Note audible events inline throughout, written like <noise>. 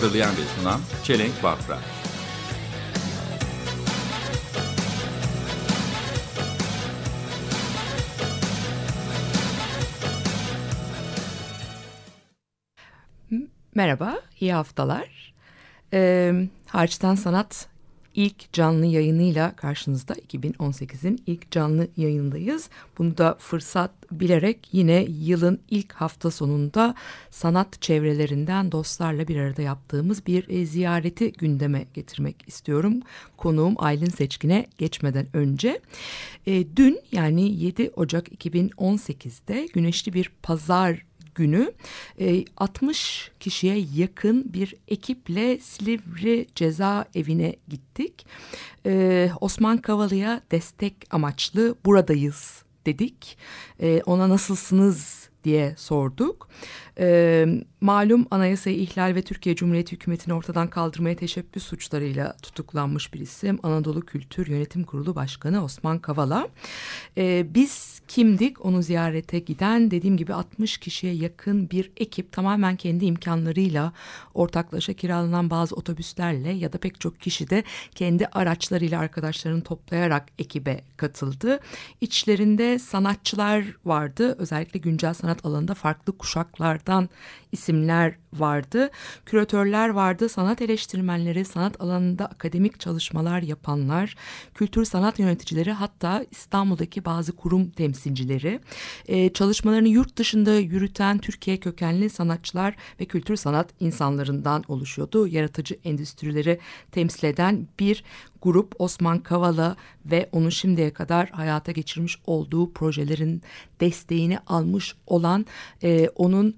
Hazırlayan ve sunan Çelenk Bafra. Merhaba, iyi haftalar. Ee, Harçtan Sanat ilk canlı yayınıyla karşınızda 2018'in ilk canlı yayındayız. Bunu da fırsat bilerek yine yılın ilk hafta sonunda sanat çevrelerinden dostlarla bir arada yaptığımız bir e, ziyareti gündeme getirmek istiyorum. Konuğum Aylin Seçkin'e geçmeden önce. E, dün yani 7 Ocak 2018'de güneşli bir pazar günü e, 60 kişiye yakın bir ekiple Silivri cezaevine gittik. E, Osman Kavalı'ya destek amaçlı buradayız dedik. E, ona nasılsınız diye sorduk. E, malum anayasayı ihlal ve Türkiye Cumhuriyeti hükümetini ortadan kaldırmaya teşebbüs suçlarıyla tutuklanmış bir isim. Anadolu Kültür Yönetim Kurulu Başkanı Osman Kavala. E, biz kimdik onu ziyarete giden dediğim gibi 60 kişiye yakın bir ekip tamamen kendi imkanlarıyla ortaklaşa kiralanan bazı otobüslerle ya da pek çok kişi de kendi araçlarıyla arkadaşlarını toplayarak ekibe katıldı. İçlerinde sanatçılar vardı özellikle güncel sanat alanında farklı kuşaklardan isimler vardı. Küratörler vardı, sanat eleştirmenleri, sanat alanında akademik çalışmalar yapanlar, kültür sanat yöneticileri hatta İstanbul'daki bazı kurum temsilcileri, e, çalışmalarını yurt dışında yürüten Türkiye kökenli sanatçılar ve kültür sanat insanlarından oluşuyordu. Yaratıcı endüstrileri temsil eden bir grup Osman Kavala ve onun şimdiye kadar hayata geçirmiş olduğu projelerin desteğini almış olan e, onun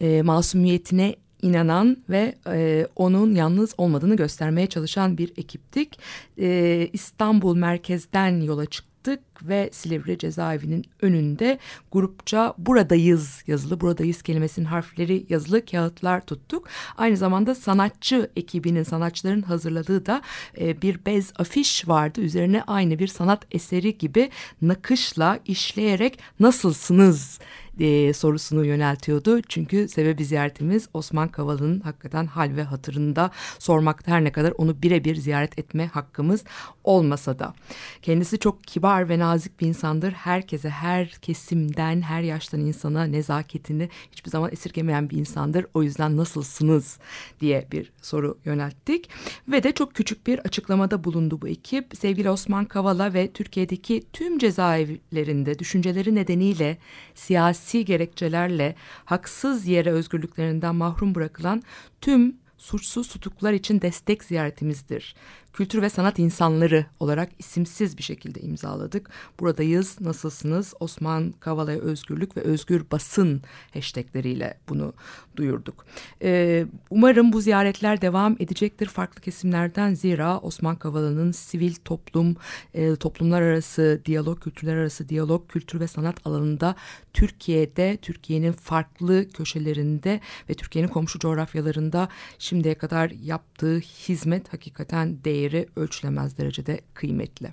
e, masumiyetine inanan ve e, onun yalnız olmadığını göstermeye çalışan bir ekiptik. E, İstanbul merkezden yola çıktık ve Silivri cezaevinin önünde grupça buradayız yazılı buradayız kelimesinin harfleri yazılı kağıtlar tuttuk. Aynı zamanda sanatçı ekibinin sanatçıların hazırladığı da e, bir bez afiş vardı. Üzerine aynı bir sanat eseri gibi nakışla işleyerek nasılsınız e, sorusunu yöneltiyordu. Çünkü sebebi ziyaretimiz Osman Kavala'nın hakikaten hal ve hatırında sormakta her ne kadar onu birebir ziyaret etme hakkımız olmasa da. Kendisi çok kibar ve nazik bir insandır. Herkese, her kesimden, her yaştan insana nezaketini hiçbir zaman esirgemeyen bir insandır. O yüzden nasılsınız diye bir soru yönelttik. Ve de çok küçük bir açıklamada bulundu bu ekip. Sevgili Osman Kavala ve Türkiye'deki tüm cezaevlerinde düşünceleri nedeniyle siyasi gerekçelerle haksız yere özgürlüklerinden mahrum bırakılan tüm suçsuz tutuklar için destek ziyaretimizdir. Kültür ve sanat insanları olarak isimsiz bir şekilde imzaladık. Buradayız, nasılsınız? Osman Kavala'ya özgürlük ve özgür basın hashtagleriyle bunu duyurduk. Ee, umarım bu ziyaretler devam edecektir farklı kesimlerden. Zira Osman Kavala'nın sivil toplum, e, toplumlar arası diyalog, kültürler arası diyalog, kültür ve sanat alanında Türkiye'de, Türkiye'nin farklı köşelerinde ve Türkiye'nin komşu coğrafyalarında şimdiye kadar yaptığı hizmet hakikaten değeri ölçülemez derecede kıymetli.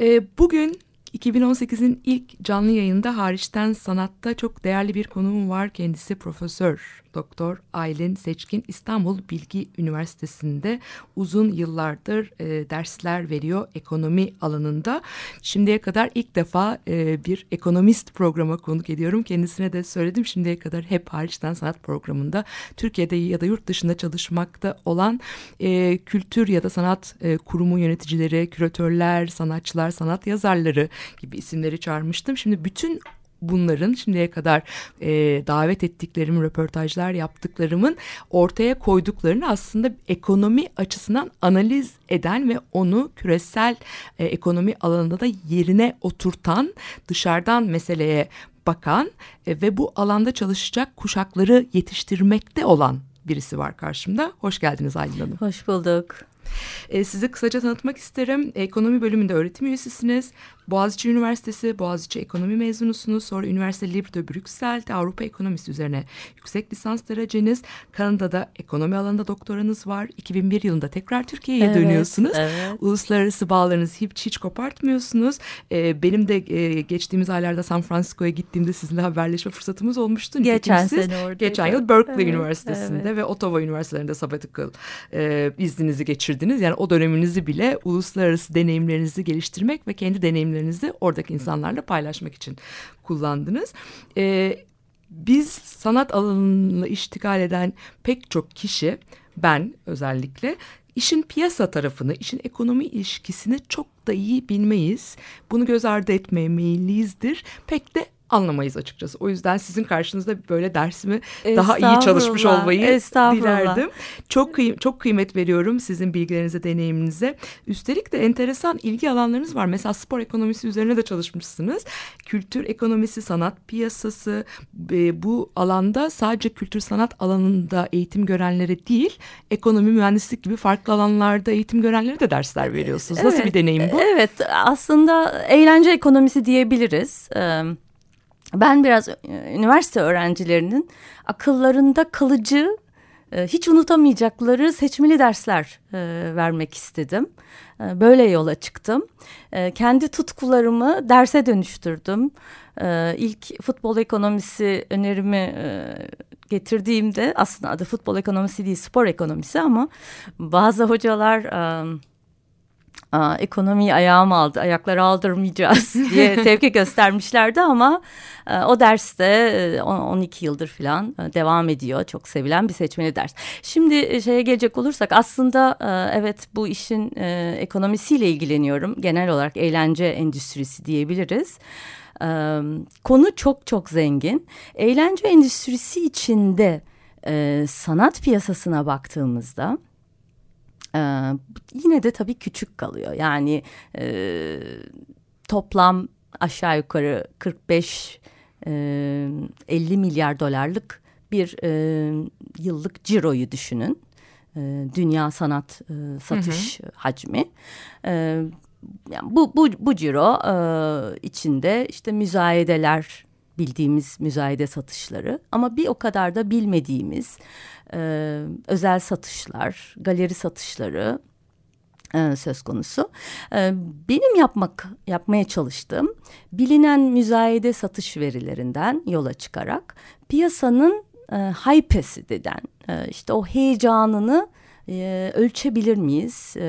E, bugün 2018'in ilk canlı yayında hariçten sanatta çok değerli bir konuğum var. Kendisi Profesör Doktor Aylin Seçkin İstanbul Bilgi Üniversitesi'nde uzun yıllardır e, dersler veriyor ekonomi alanında. Şimdiye kadar ilk defa e, bir ekonomist programa konuk ediyorum. Kendisine de söyledim şimdiye kadar hep hariçten sanat programında Türkiye'de ya da yurt dışında çalışmakta olan e, kültür ya da sanat e, kurumu yöneticileri, küratörler, sanatçılar, sanat yazarları gibi isimleri çağırmıştım. Şimdi bütün bunların şimdiye kadar e, davet ettiklerim, röportajlar yaptıklarımın ortaya koyduklarını aslında ekonomi açısından analiz eden ve onu küresel e, ekonomi alanında da yerine oturtan, dışarıdan meseleye bakan e, ve bu alanda çalışacak kuşakları yetiştirmekte olan birisi var karşımda. Hoş geldiniz Aylin Hanım. Hoş bulduk. E, sizi kısaca tanıtmak isterim. Ekonomi bölümünde öğretim üyesisiniz. Boğaziçi Üniversitesi, Boğaziçi Ekonomi mezunusunuz. Sonra Üniversite Libre de Brüksel'de Avrupa Ekonomisi üzerine yüksek lisans dereceniz. Kanada'da ekonomi alanında doktoranız var. 2001 yılında tekrar Türkiye'ye Evet, dönüyorsunuz. evet. Uluslararası bağlarınızı hiç, hiç kopartmıyorsunuz. E, benim de e, geçtiğimiz aylarda San Francisco'ya gittiğimde sizinle haberleşme fırsatımız olmuştu. Geçen Nitekim sene oradaydım. Geçen yıl Berkeley Evet, Üniversitesi'nde evet. ve Ottawa Üniversitelerinde sabbatical e, izninizi geçirdiniz. Yani o döneminizi bile uluslararası deneyimlerinizi geliştirmek ve kendi deneyimlerinizi oradaki insanlarla paylaşmak için kullandınız. E, biz sanat alanını iştigal eden pek çok kişi, ben özellikle işin piyasa tarafını, işin ekonomi ilişkisini çok da iyi bilmeyiz. Bunu göz ardı etmeye meyilliyizdir. Pek de anlamayız açıkçası. O yüzden sizin karşınızda böyle dersimi daha iyi çalışmış olmayı dilerdim. Çok kıy- çok kıymet veriyorum sizin bilgilerinize, deneyiminize. Üstelik de enteresan ilgi alanlarınız var. Mesela spor ekonomisi üzerine de çalışmışsınız. Kültür ekonomisi, sanat piyasası e, bu alanda sadece kültür sanat alanında eğitim görenlere değil, ekonomi, mühendislik gibi farklı alanlarda eğitim görenlere de dersler veriyorsunuz. Nasıl Evet, bir deneyim bu? Evet aslında eğlence ekonomisi diyebiliriz. Ee, Ben biraz e, üniversite öğrencilerinin akıllarında kalıcı e, hiç unutamayacakları seçmeli dersler e, vermek istedim. Böyle yola çıktım. Kendi tutkularımı derse dönüştürdüm. E, İlk futbol ekonomisi önerimi getirdiğimde aslında adı futbol ekonomisi değil spor ekonomisi ama bazı hocalar... Aa, ekonomiyi ayağıma aldı, ayakları aldırmayacağız <laughs> diye tepki göstermişlerdi ama e, o derste e, on- 12 yıldır falan e, devam ediyor. Çok sevilen bir seçmeli ders. Şimdi e, şeye gelecek olursak aslında e, evet bu işin e, ekonomisiyle ilgileniyorum. Genel olarak eğlence endüstrisi diyebiliriz. E, konu çok çok zengin. Eğlence endüstrisi içinde e, sanat piyasasına baktığımızda... Ee, yine de tabii küçük kalıyor. Yani e, toplam aşağı yukarı 45 e, 50 milyar dolarlık bir e, yıllık ciroyu düşünün. E, dünya sanat e, satış hacmi. E, yani bu bu bu ciro e, içinde işte müzayedeler bildiğimiz müzayede satışları ama bir o kadar da bilmediğimiz e, özel satışlar, galeri satışları e, söz konusu. E, benim yapmak yapmaya çalıştığım bilinen müzayede satış verilerinden yola çıkarak piyasanın e, hype'si deden e, işte o heyecanını e, ölçebilir miyiz e,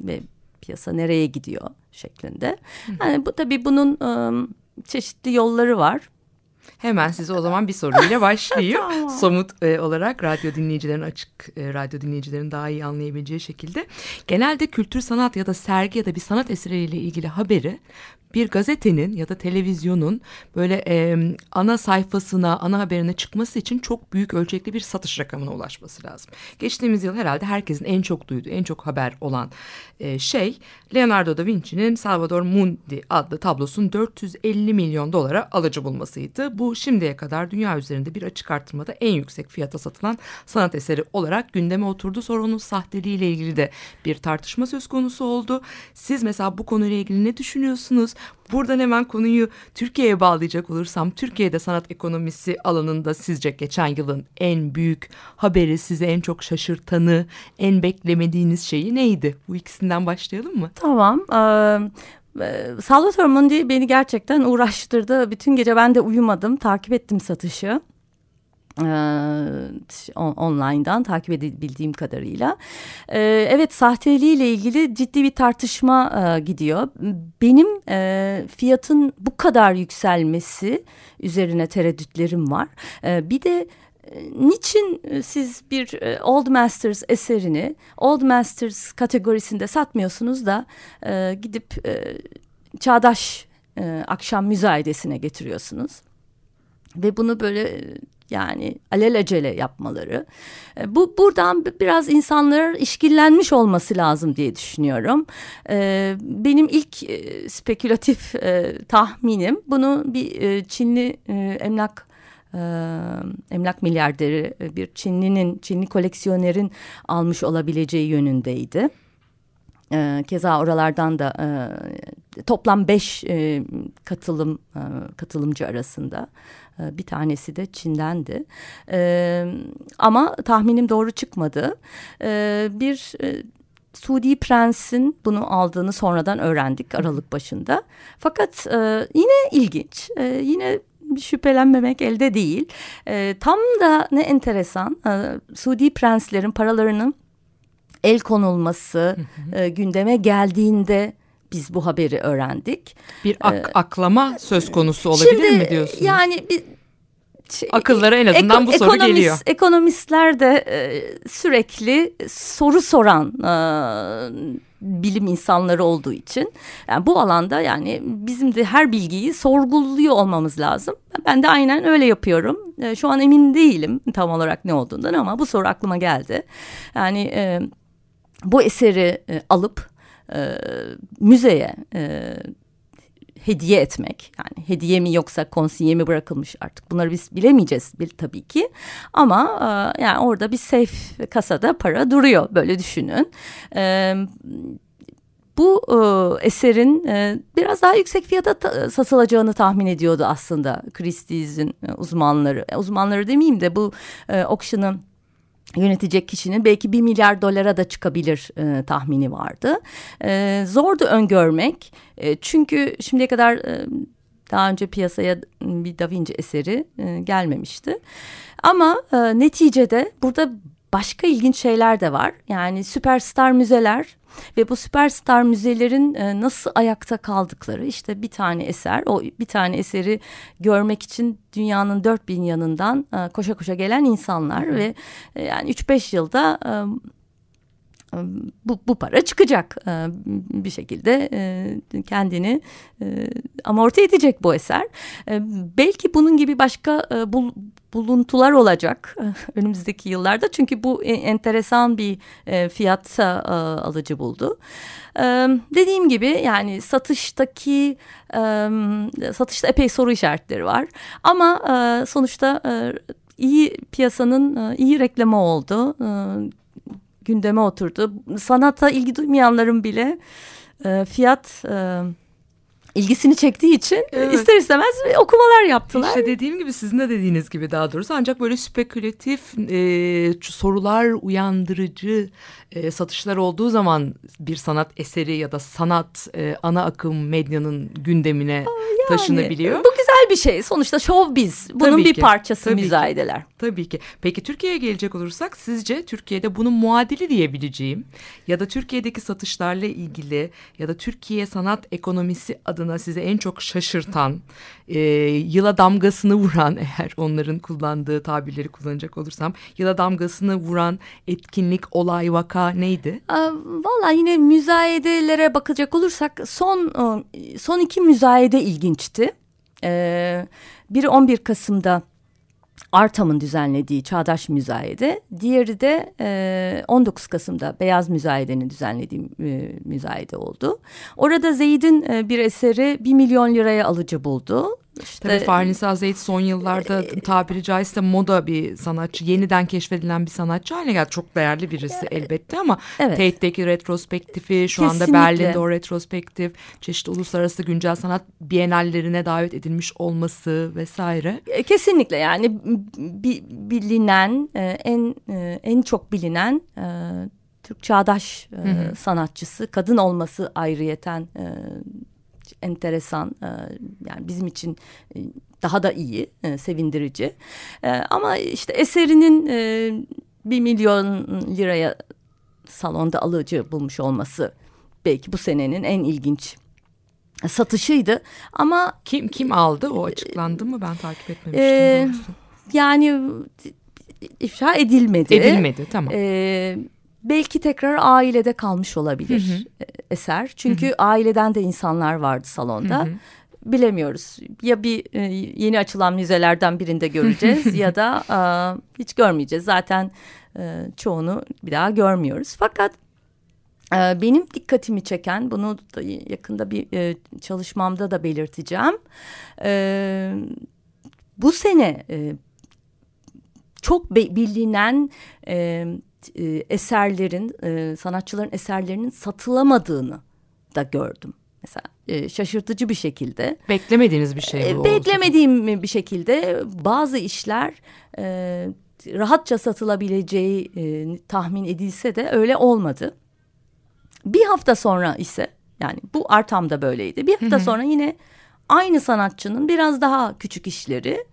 ve piyasa nereye gidiyor şeklinde. Yani bu tabii bunun e, çeşitli yolları var. Hemen size o zaman bir soruyla <laughs> başlayayım. Tamam. Somut e, olarak radyo dinleyicilerin açık e, radyo dinleyicilerin daha iyi anlayabileceği şekilde. Genelde kültür sanat ya da sergi ya da bir sanat eseriyle ilgili haberi bir gazetenin ya da televizyonun böyle e, ana sayfasına, ana haberine çıkması için çok büyük ölçekli bir satış rakamına ulaşması lazım. Geçtiğimiz yıl herhalde herkesin en çok duyduğu, en çok haber olan e, şey Leonardo da Vinci'nin Salvador Mundi adlı tablosunun 450 milyon dolara alıcı bulmasıydı. Bu şimdiye kadar dünya üzerinde bir açık artırmada en yüksek fiyata satılan sanat eseri olarak gündeme oturdu. Sonra onun sahteliğiyle ilgili de bir tartışma söz konusu oldu. Siz mesela bu konuyla ilgili ne düşünüyorsunuz? Buradan hemen konuyu Türkiye'ye bağlayacak olursam Türkiye'de sanat ekonomisi alanında sizce geçen yılın en büyük haberi sizi en çok şaşırtanı, en beklemediğiniz şeyi neydi? Bu ikisinden başlayalım mı? Tamam. Ee, Salvatore Mundi beni gerçekten uğraştırdı. Bütün gece ben de uyumadım. Takip ettim satışı. On- online'dan takip edebildiğim kadarıyla. Ee, evet sahteliğiyle ilgili ciddi bir tartışma gidiyor. Benim fiyatın bu kadar yükselmesi üzerine tereddütlerim var. Bir de Niçin e, siz bir e, Old Masters eserini Old Masters kategorisinde satmıyorsunuz da e, gidip e, çağdaş e, akşam müzayedesine getiriyorsunuz? Ve bunu böyle e, yani alelacele yapmaları. Bu buradan bi- biraz insanlar işkillenmiş olması lazım diye düşünüyorum. Benim ilk spekülatif tahminim bunu bir Çinli emlak e, emlak milyarderi e, bir Çinlinin, Çinli koleksiyonerin almış olabileceği yönündeydi. E, keza oralardan da e, toplam beş e, katılım e, katılımcı arasında e, bir tanesi de Çin'dendi. E, ama tahminim doğru çıkmadı. E, bir e, Suudi prensin bunu aldığını sonradan öğrendik Aralık başında. Fakat e, yine ilginç, e, yine şüphelenmemek elde değil. E, tam da ne enteresan, e, Suudi prenslerin paralarının el konulması e, gündeme geldiğinde biz bu haberi öğrendik. Bir ak- aklama söz konusu olabilir Şimdi, mi diyorsunuz? Yani bir şey- Akıllara en azından bu soru ekonomist- geliyor. Ekonomistler de e, sürekli soru soran e, bilim insanları olduğu için yani bu alanda yani bizim de her bilgiyi sorguluyor olmamız lazım. Ben de aynen öyle yapıyorum. E, şu an emin değilim tam olarak ne olduğundan ama bu soru aklıma geldi. Yani e, bu eseri e, alıp e, müzeye e, hediye etmek yani hediye mi yoksa konsiye mi bırakılmış artık bunları biz bilemeyeceğiz bil, tabii ki ama e, yani orada bir safe kasada para duruyor böyle düşünün. E, bu e, eserin e, biraz daha yüksek fiyata ta- satılacağını tahmin ediyordu aslında Christie's'in e, uzmanları. E, uzmanları demeyeyim de bu e, auction'ı yönetecek kişinin belki bir milyar dolara da çıkabilir e, tahmini vardı. E, zordu öngörmek E, çünkü şimdiye kadar e, daha önce piyasaya bir Da Vinci eseri e, gelmemişti. Ama e, neticede burada başka ilginç şeyler de var. Yani süperstar müzeler ve bu süperstar müzelerin e, nasıl ayakta kaldıkları işte bir tane eser o bir tane eseri görmek için dünyanın dört bin yanından e, koşa koşa gelen insanlar ve e, yani 3-5 yılda e, bu, bu para çıkacak bir şekilde e, kendini e, amorti edecek bu eser. E, belki bunun gibi başka bul, buluntular olacak <laughs> önümüzdeki yıllarda çünkü bu e, enteresan bir e, fiyatta e, alıcı buldu. E, dediğim gibi yani satıştaki e, satışta epey soru işaretleri var ama e, sonuçta e, iyi piyasanın e, iyi reklamı oldu. E, gündeme oturdu. Sanata ilgi duymayanların bile e, fiyat e, ilgisini çektiği için Evet. ister istemez okumalar yaptılar. İşte dediğim gibi sizin de dediğiniz gibi daha doğrusu ancak böyle spekülatif e, sorular uyandırıcı e, satışlar olduğu zaman bir sanat eseri ya da sanat e, ana akım medyanın gündemine taşınabiliyor. Bu güzel bir şey. Sonuçta şov biz. Bunun Tabii bir ki, parçası tabii ki. müzayedeler. Tabii ki. Peki Türkiye'ye gelecek olursak sizce Türkiye'de bunun muadili diyebileceğim ya da Türkiye'deki satışlarla ilgili ya da Türkiye sanat ekonomisi adına size en çok şaşırtan, e, yıla damgasını vuran <laughs> eğer onların kullandığı tabirleri kullanacak olursam yıla damgasını vuran etkinlik, olay, vaka neydi? Aa, Valla yine müzayedelere bakacak olursak son e, son iki müzayede ilginçti. Ee, biri 11 Kasım'da Artam'ın düzenlediği Çağdaş Müzayede. Diğeri de e, 19 Kasım'da Beyaz Müzayede'nin düzenlediği e, müzayede oldu. Orada Zeyd'in e, bir eseri 1 milyon liraya alıcı buldu. İşte, Tabii Farnisa Zeyd son yıllarda tabiri caizse moda bir sanatçı, yeniden keşfedilen bir sanatçı haline geldi. Çok değerli birisi elbette ama Evet. Tate'deki retrospektifi, şu anda Kesinlikle. Berlin'de o retrospektif, çeşitli uluslararası güncel sanat bienallerine davet edilmiş olması vesaire. E, Kesinlikle yani bi- bilinen e, en e, en çok bilinen e, Türk çağdaş e, sanatçısı kadın olması ayrıyeten e, enteresan e, yani bizim için e, daha da iyi e, sevindirici E, ama işte eserinin e, bir milyon liraya salonda alıcı bulmuş olması belki bu senenin en ilginç satışıydı ama Kim kim aldı o açıklandı mı ben takip etmemiştim doğrusu. yani ifşa edilmedi. Edilmedi tamam. Ee, belki tekrar ailede kalmış olabilir e, eser. Çünkü aileden de insanlar vardı salonda. Bilemiyoruz. Ya bir e, yeni açılan müzelerden birinde göreceğiz <laughs> ya da e, hiç görmeyeceğiz. Zaten e, çoğunu bir daha görmüyoruz. Fakat e, benim dikkatimi çeken bunu da yakında bir e, çalışmamda da belirteceğim. E, bu sene e, çok be- bilinen e, e, eserlerin, e, sanatçıların eserlerinin satılamadığını da gördüm. Mesela e, şaşırtıcı bir şekilde. Beklemediğiniz bir şey E, bu. beklemediğim bir şekilde bazı işler e, rahatça satılabileceği e, tahmin edilse de öyle olmadı. Bir hafta sonra ise yani bu Artam'da böyleydi. Bir hafta sonra yine aynı sanatçının biraz daha küçük işleri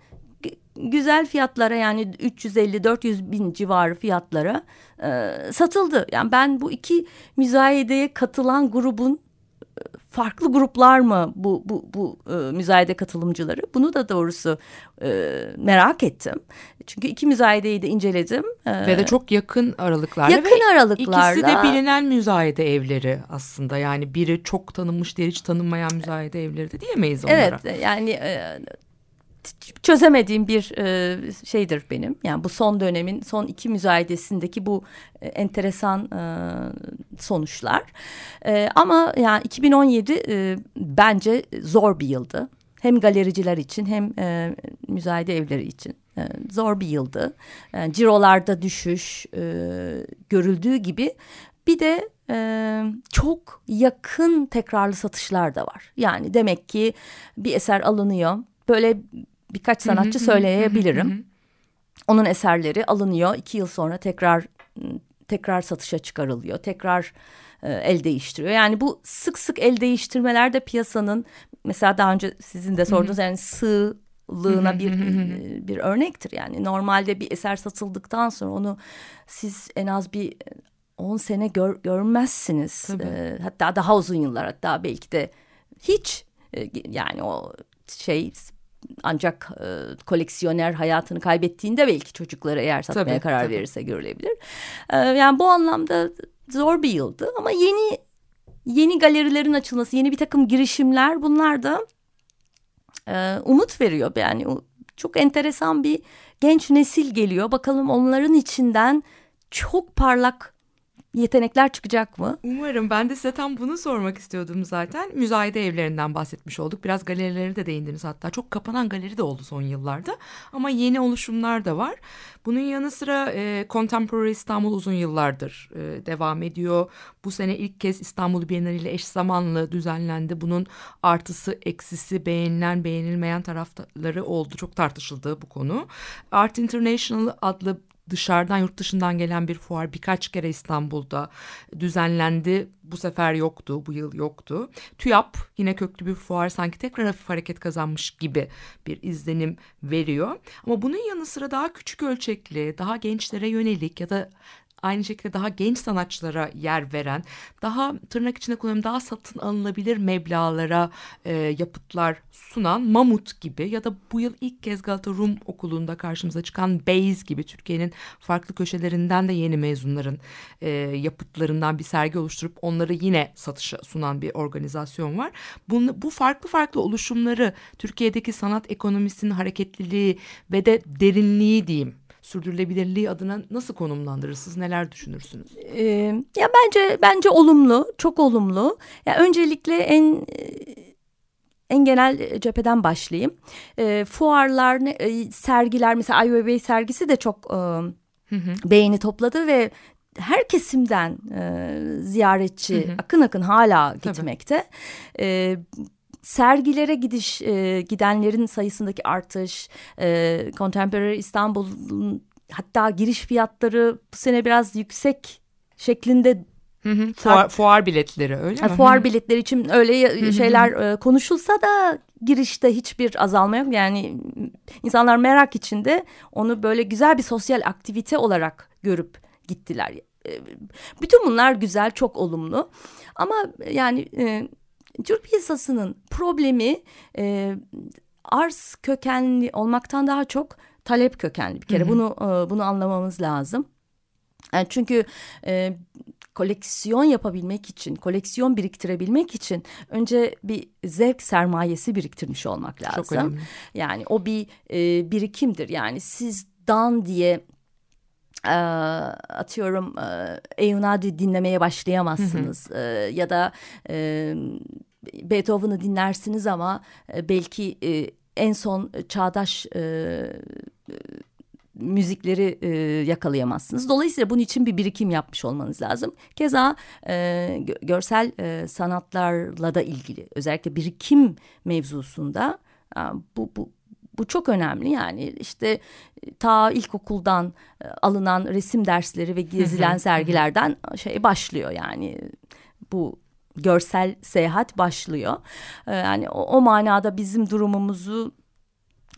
güzel fiyatlara yani 350-400 bin civarı fiyatlara e, satıldı. Yani ben bu iki müzayedeye katılan grubun e, farklı gruplar mı bu bu bu e, müzayede katılımcıları? Bunu da doğrusu e, merak ettim. Çünkü iki müzayedeyi de inceledim. E, Ve de çok yakın aralıklarla. Yakın ve aralıklarla. İkisi de bilinen müzayede evleri aslında. Yani biri çok tanınmış, diğeri hiç tanınmayan müzayede evleri de diyemeyiz onlara. Evet yani e, çözemediğim bir e, şeydir benim. Yani bu son dönemin son iki müzayedesindeki bu e, enteresan e, sonuçlar. E, ama yani 2017 e, bence zor bir yıldı. Hem galericiler için hem e, müzayede evleri için e, zor bir yıldı. E, cirolarda düşüş e, görüldüğü gibi bir de e, çok yakın tekrarlı satışlar da var. Yani demek ki bir eser alınıyor. Böyle birkaç sanatçı söyleyebilirim. Onun eserleri alınıyor. iki yıl sonra tekrar tekrar satışa çıkarılıyor. Tekrar e, el değiştiriyor. Yani bu sık sık el değiştirmeler de piyasanın mesela daha önce sizin de sorduğunuz yani sığlığına bir e, bir örnektir. Yani normalde bir eser satıldıktan sonra onu siz en az bir 10 sene gör, görmezsiniz. Tabii. E, hatta daha uzun yıllar hatta belki de hiç e, yani o şey ancak e, koleksiyoner hayatını kaybettiğinde belki çocukları eğer satmaya Tabii, karar tabii. verirse görülebilir. E, yani bu anlamda zor bir yıldı ama yeni yeni galerilerin açılması, yeni bir takım girişimler bunlar da e, umut veriyor. Yani çok enteresan bir genç nesil geliyor. Bakalım onların içinden çok parlak yetenekler çıkacak mı? Umarım ben de size tam bunu sormak istiyordum zaten. Müzayede evlerinden bahsetmiş olduk. Biraz galerileri de değindiniz hatta. Çok kapanan galeri de oldu son yıllarda. Ama yeni oluşumlar da var. Bunun yanı sıra e, Contemporary İstanbul uzun yıllardır e, devam ediyor. Bu sene ilk kez İstanbul Bienali ile eş zamanlı düzenlendi. Bunun artısı, eksisi, beğenilen, beğenilmeyen tarafları oldu. Çok tartışıldı bu konu. Art International adlı dışarıdan yurt dışından gelen bir fuar birkaç kere İstanbul'da düzenlendi. Bu sefer yoktu, bu yıl yoktu. TÜYAP yine köklü bir fuar sanki tekrar hafif hareket kazanmış gibi bir izlenim veriyor. Ama bunun yanı sıra daha küçük ölçekli, daha gençlere yönelik ya da aynı şekilde daha genç sanatçılara yer veren, daha tırnak içinde kullanıyorum daha satın alınabilir meblağlara e, yapıtlar sunan Mamut gibi ya da bu yıl ilk kez Galata Rum Okulu'nda karşımıza çıkan Beyz gibi Türkiye'nin farklı köşelerinden de yeni mezunların e, yapıtlarından bir sergi oluşturup onları yine satışa sunan bir organizasyon var. Bunu, bu farklı farklı oluşumları Türkiye'deki sanat ekonomisinin hareketliliği ve de derinliği diyeyim sürdürülebilirliği adına nasıl konumlandırırsınız? Neler düşünürsünüz? Ee, ya bence bence olumlu, çok olumlu. Ya öncelikle en en genel cepheden başlayayım. Ee, fuarlar, e, sergiler mesela Weiwei sergisi de çok e, beğeni topladı ve her kesimden e, ziyaretçi akın akın hala gitmekte. E, sergilere gidiş e, gidenlerin sayısındaki artış, e, Contemporary İstanbul'un hatta giriş fiyatları bu sene biraz yüksek şeklinde Fuar, fuar biletleri öyle mi? fuar biletleri için öyle şeyler e, konuşulsa da girişte hiçbir azalma yok. Yani insanlar merak içinde onu böyle güzel bir sosyal aktivite olarak görüp gittiler. E, Bütün bunlar güzel, çok olumlu. Ama yani e, Türk piyasasının problemi e, arz kökenli olmaktan daha çok talep kökenli bir kere. Bunu e, bunu anlamamız lazım. Yani çünkü e, koleksiyon yapabilmek için, koleksiyon biriktirebilmek için önce bir zevk sermayesi biriktirmiş olmak lazım. Çok önemli. Yani o bir e, birikimdir. Yani siz dan diye e, atıyorum e, Eunadi dinlemeye başlayamazsınız. E, ya da e, Beethoven'ı dinlersiniz ama e, belki e, en son çağdaş e, e, müzikleri e, yakalayamazsınız. Dolayısıyla bunun için bir birikim yapmış olmanız lazım. Keza e, gö- görsel e, sanatlarla da ilgili özellikle birikim mevzusunda e, bu, bu bu çok önemli yani işte ta ilkokuldan e, alınan resim dersleri ve gezilen sergilerden şey başlıyor yani bu görsel seyahat başlıyor. E, Yani o, o manada bizim durumumuzu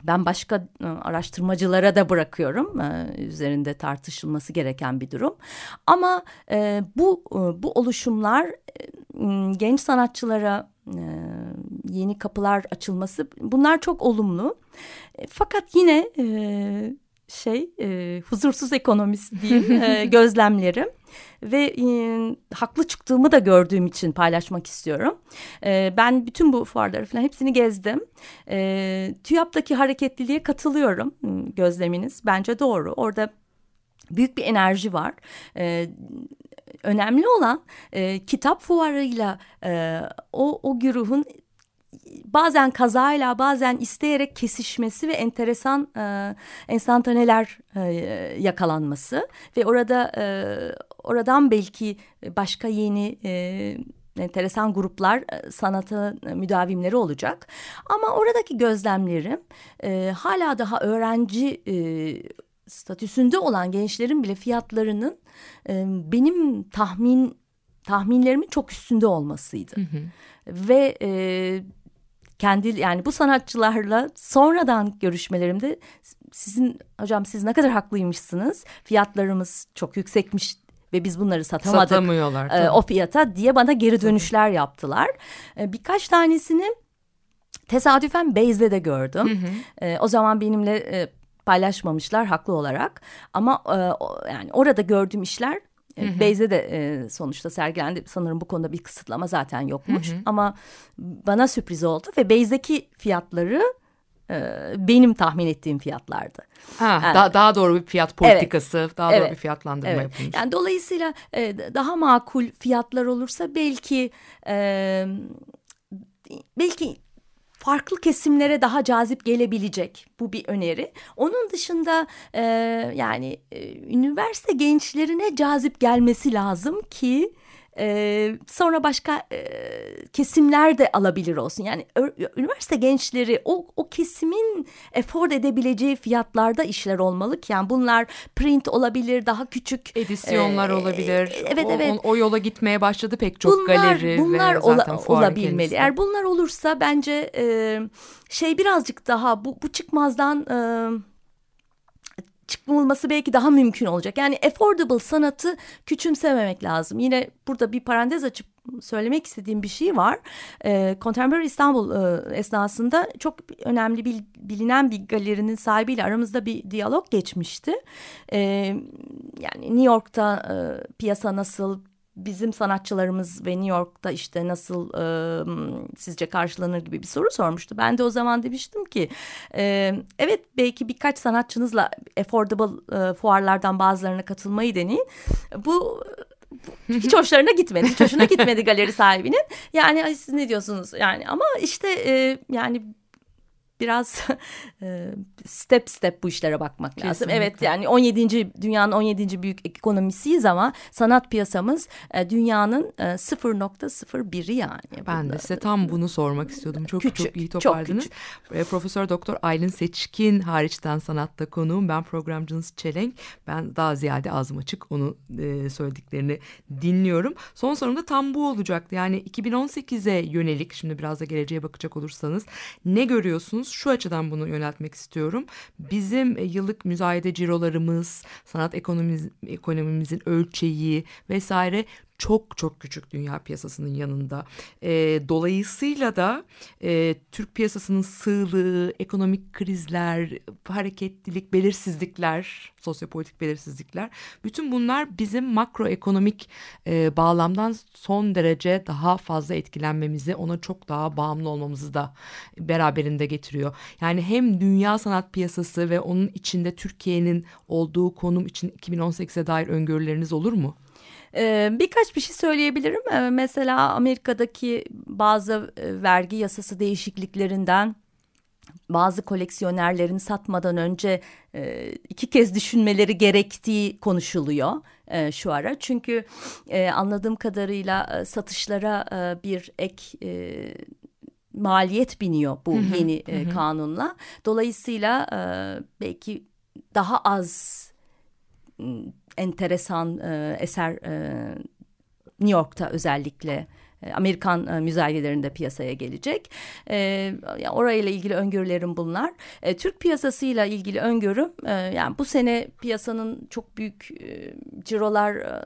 ben başka e, araştırmacılara da bırakıyorum. E, üzerinde tartışılması gereken bir durum. Ama e, bu e, bu oluşumlar genç sanatçılara yeni kapılar açılması bunlar çok olumlu. Fakat yine şey e, huzursuz ekonomist diyeyim e, <laughs> gözlemlerim ve e, haklı çıktığımı da gördüğüm için paylaşmak istiyorum. E, ben bütün bu fuarları falan hepsini gezdim. E, TÜYAP'taki hareketliliğe katılıyorum gözleminiz. Bence doğru. Orada büyük bir enerji var. E, önemli olan e, kitap fuarıyla e, o, o güruhun bazen kazayla bazen isteyerek kesişmesi ve enteresan e, enstantaneler e, yakalanması ve orada e, oradan belki başka yeni e, enteresan gruplar e, sanatı müdavimleri olacak. Ama oradaki gözlemlerim e, hala daha öğrenci e, statüsünde olan gençlerin bile fiyatlarının e, benim tahmin tahminlerimin çok üstünde olmasıydı. Ve e, kendi yani bu sanatçılarla sonradan görüşmelerimde sizin hocam siz ne kadar haklıymışsınız fiyatlarımız çok yüksekmiş ve biz bunları satamadık Satamıyorlar. e, tabii. o fiyata diye bana geri dönüşler yaptılar. E, birkaç tanesini tesadüfen Beyz'de de gördüm. E, o zaman benimle e, paylaşmamışlar haklı olarak ama e, o- yani orada gördüğüm işler e, Beyz'de de e, sonuçta sergilendi. Sanırım bu konuda bir kısıtlama zaten yokmuş. Ama bana sürpriz oldu ve Beyz'deki fiyatları e, benim tahmin ettiğim fiyatlardı. Ha, Evet. daha, daha doğru bir fiyat politikası, daha doğru Evet. bir fiyatlandırma Evet. yapılmış. Yani dolayısıyla e, daha makul fiyatlar olursa belki e, belki farklı kesimlere daha cazip gelebilecek bu bir öneri. Onun dışında e, yani e, üniversite gençlerine cazip gelmesi lazım ki e, sonra başka e, kesimler de alabilir olsun. Yani üniversite gençleri o, o kesimin afford edebileceği fiyatlarda işler olmalı ki yani bunlar print olabilir daha küçük Edisyonlar e, olabilir. Evet o, evet. O, o yola gitmeye başladı pek çok bunlar, galeri bunlar ve zaten olabilmeli. kendisi. Eğer bunlar olursa bence e, şey birazcık daha bu, bu çıkmazdan e, çıkılması belki daha mümkün olacak. Yani affordable sanatı küçümsememek lazım. Yine burada bir parantez açıp söylemek istediğim bir şey var. E, Contemporary İstanbul e, esnasında çok önemli bir bilinen bir galerinin sahibiyle aramızda bir diyalog geçmişti. E, yani New York'ta e, piyasa nasıl, bizim sanatçılarımız ve New York'ta işte nasıl e, sizce karşılanır gibi bir soru sormuştu. Ben de o zaman demiştim ki e, evet belki birkaç sanatçınızla affordable e, fuarlardan bazılarına katılmayı deneyin. Bu hiç hoşlarına gitmedi. Hiç hoşuna gitmedi galeri sahibinin. Yani "Ay, siz ne diyorsunuz? Yani ama işte e, yani biraz <laughs> step step bu işlere bakmak lazım. Kesinlikle. Evet yani 17. dünyanın 17. büyük ekonomisiyiz ama sanat piyasamız dünyanın e, 0.01'i yani. Ben de Bunda- size tam bunu sormak istiyordum. Çok Küçük, çok iyi çok. E, Profesör Doktor Aylin Seçkin hariçten sanatta konuğum. Ben programcınız Çelenk. Ben daha ziyade ağzım açık onu söylediklerini dinliyorum. Son sorum da tam bu olacaktı. Yani 2018'e yönelik şimdi biraz da geleceğe bakacak olursanız ne görüyorsunuz? Şu açıdan bunu yöneltmek istiyorum. Bizim e, yıllık müzayede cirolarımız, sanat ekonomimiz, ekonomimizin ölçeği vesaire çok çok küçük dünya piyasasının yanında. E, dolayısıyla da e, Türk piyasasının sığlığı, ekonomik krizler, hareketlilik, belirsizlikler, sosyopolitik belirsizlikler bütün bunlar bizim makroekonomik e, bağlamdan son derece daha fazla etkilenmemizi, ona çok daha bağımlı olmamızı da beraberinde getiriyor. Yani hem dünya sanat piyasası ve onun içinde Türkiye'nin olduğu konum için 2018'e dair öngörüleriniz olur mu? Ee, birkaç bir şey söyleyebilirim. Ee, mesela Amerika'daki bazı e, vergi yasası değişikliklerinden bazı koleksiyonerlerin satmadan önce e, iki kez düşünmeleri gerektiği konuşuluyor e, şu ara. Çünkü e, anladığım kadarıyla satışlara e, bir ek e, maliyet biniyor bu yeni e, kanunla. Dolayısıyla e, belki daha az enteresan e, eser e, New York'ta özellikle e, Amerikan e, müzayedelerinde piyasaya gelecek. E, orayla ilgili öngörülerim bunlar. E, Türk piyasasıyla ilgili öngörüm e, yani bu sene piyasanın çok büyük e, cirolar e,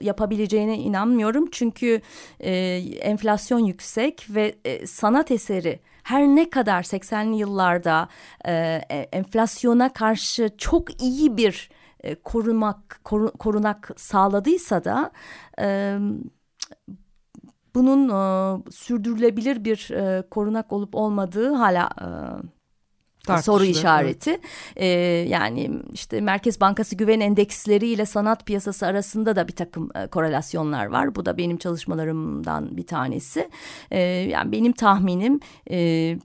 yapabileceğine inanmıyorum. Çünkü e, enflasyon yüksek ve e, sanat eseri her ne kadar 80'li yıllarda e, e, enflasyona karşı çok iyi bir e, korumak koru- korunak sağladıysa da e, bunun e, sürdürülebilir bir e, korunak olup olmadığı hala e, soru Tartışılır, işareti. E, yani işte Merkez Bankası güven endeksleri ile sanat piyasası arasında da bir takım e, korelasyonlar var. Bu da benim çalışmalarımdan bir tanesi. E, yani benim tahminim e,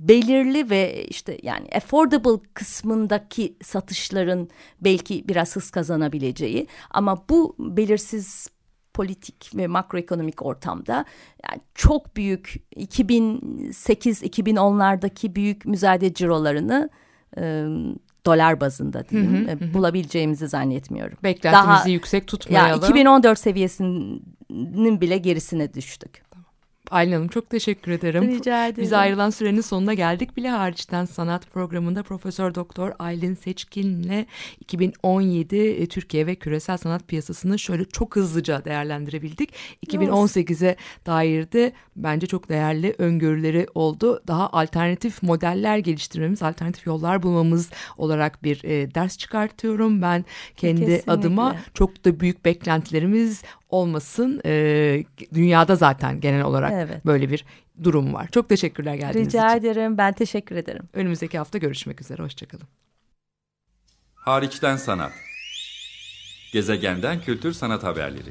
belirli ve işte yani affordable kısmındaki satışların belki biraz hız kazanabileceği ama bu belirsiz politik ve makroekonomik ortamda yani çok büyük 2008-2010'lardaki büyük müzayede cirolarını e, dolar bazında diyeyim e, bulabileceğimizi zannetmiyorum. Beklentimizi Daha- yüksek Ya tutmayalım. 2014 seviyesinin bile gerisine düştük. Aylin Hanım çok teşekkür ederim. Rica ederim. Bize ayrılan sürenin sonuna geldik bile hariçten sanat programında Profesör Doktor Aylin Seçkin'le 2017 e, Türkiye ve küresel sanat piyasasını şöyle çok hızlıca değerlendirebildik. 2018'e dair de bence çok değerli öngörüleri oldu. Daha alternatif modeller geliştirmemiz, alternatif yollar bulmamız olarak bir e, ders çıkartıyorum. Ben kendi Kesinlikle. adıma çok da büyük beklentilerimiz olmasın. E, dünyada zaten genel olarak Evet. böyle bir durum var. Çok teşekkürler geldiğiniz Rica için. ederim. Ben teşekkür ederim. Önümüzdeki hafta görüşmek üzere. Hoşçakalın. Hariçten sanat. Gezegenden kültür sanat haberleri.